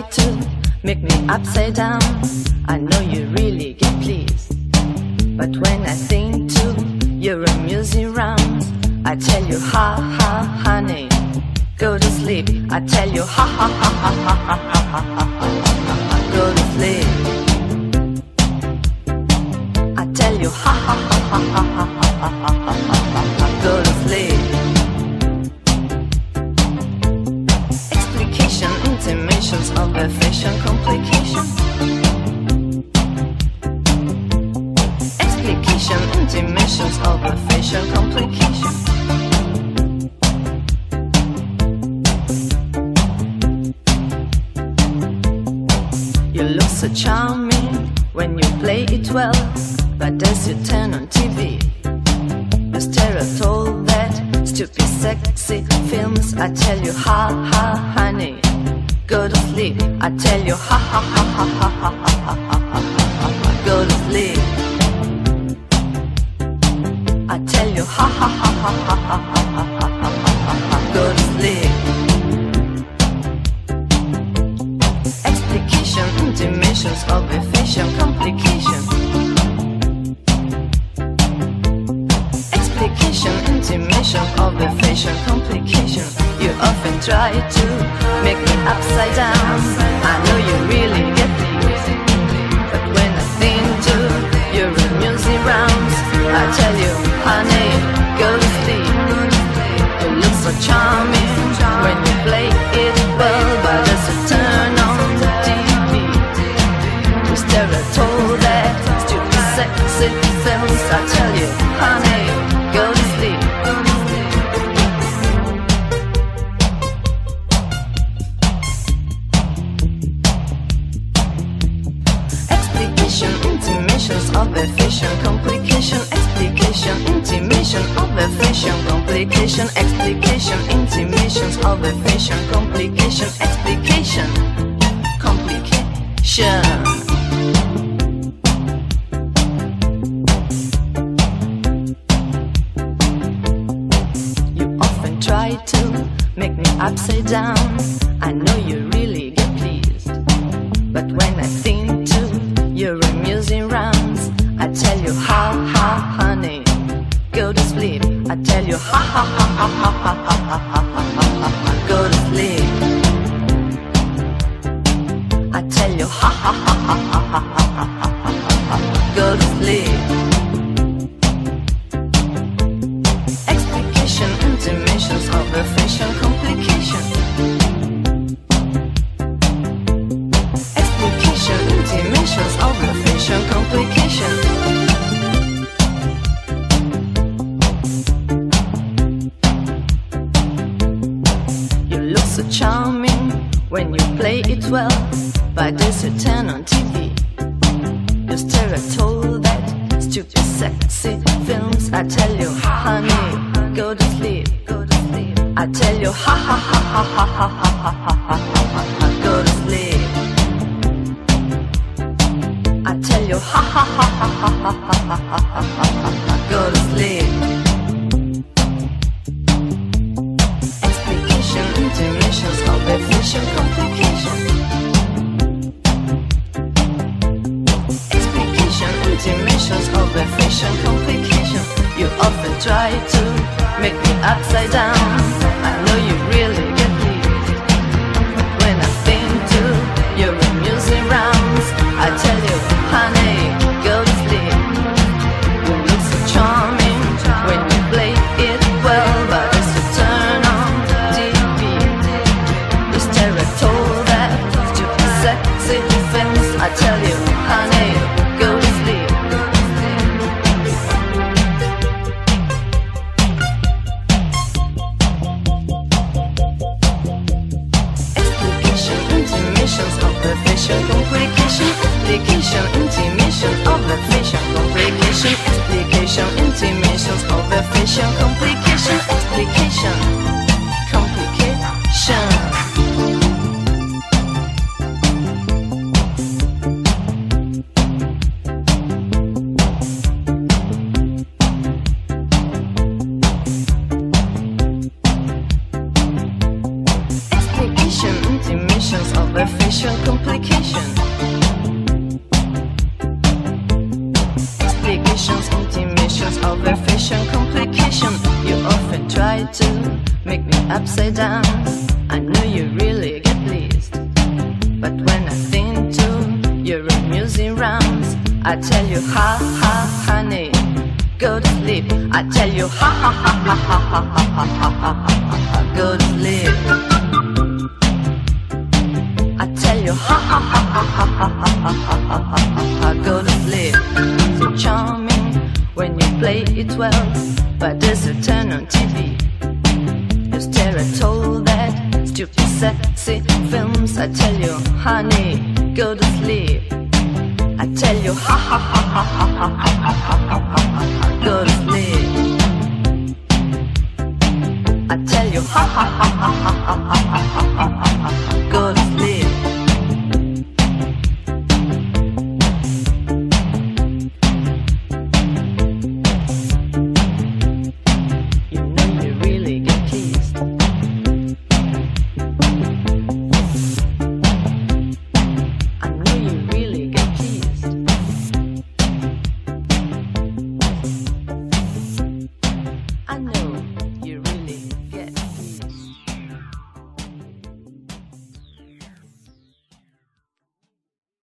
try to make me upside down. I know you really get pleased. But when I sing to your amusing rounds, I tell you, ha ha, honey, go to sleep. I tell you, ha ha ha ha ha ha ha ha ha of affection, complication. Explication, intimations of affection, complication. You look so charming when you play it well, but as you turn on TV, you stare at all that stupid, sexy films. I tell you, ha ha, honey, go to sleep. I tell you, ha ha ha ha ha ha ha ha ha ha ha go to sleep. I tell you, ha ha ha ha ha ha ha Explication, intimation of affection, complication. You often try to make me upside down. I know you really get pleased. But when I think to your amusing rounds, I tell you, honey, go to sleep. You look so charming when you play it well, but as you turn on the TV, you stare at all that stupid, sexy films. I tell you, honey, intimations of affection, complication, explication, intimation of affection, complication, explication, intimations of affection, complication, explication, complication. You often try to make me upside down. I know you really get pleased. But when I think tell you, ha ha, honey, go to sleep. I tell you, ha ha ha ha ha ha ha ha ha ha ha go to sleep. I tell you, ha ha ha ha ha ha ha ha ha ha, go to sleep. Play it well, but as you turn on TV, you stare at all that stupid, sexy films. I tell you, honey, go to sleep. I tell you, ha ha ha ha ha ha ha ha ha ha go to sleep. I tell you, ha ha ha ha ha ha ha ha ha, often try to make me upside down. explication, intimations of the facial complication, explication. Fashion complication. You often try to make me upside down. I know you really get pleased. But when I think to your amusing rounds, I tell you, ha ha, honey, go to sleep. I tell you, ha ha ha ha ha ha ha ha ha ha, go to sleep. At all that stupid sexy films. I tell you, honey, go to sleep. I tell you, ha ha ha ha ha ha ha ha ha ha ha, go to sleep. I tell you, ha ha ha ha ha ha ha.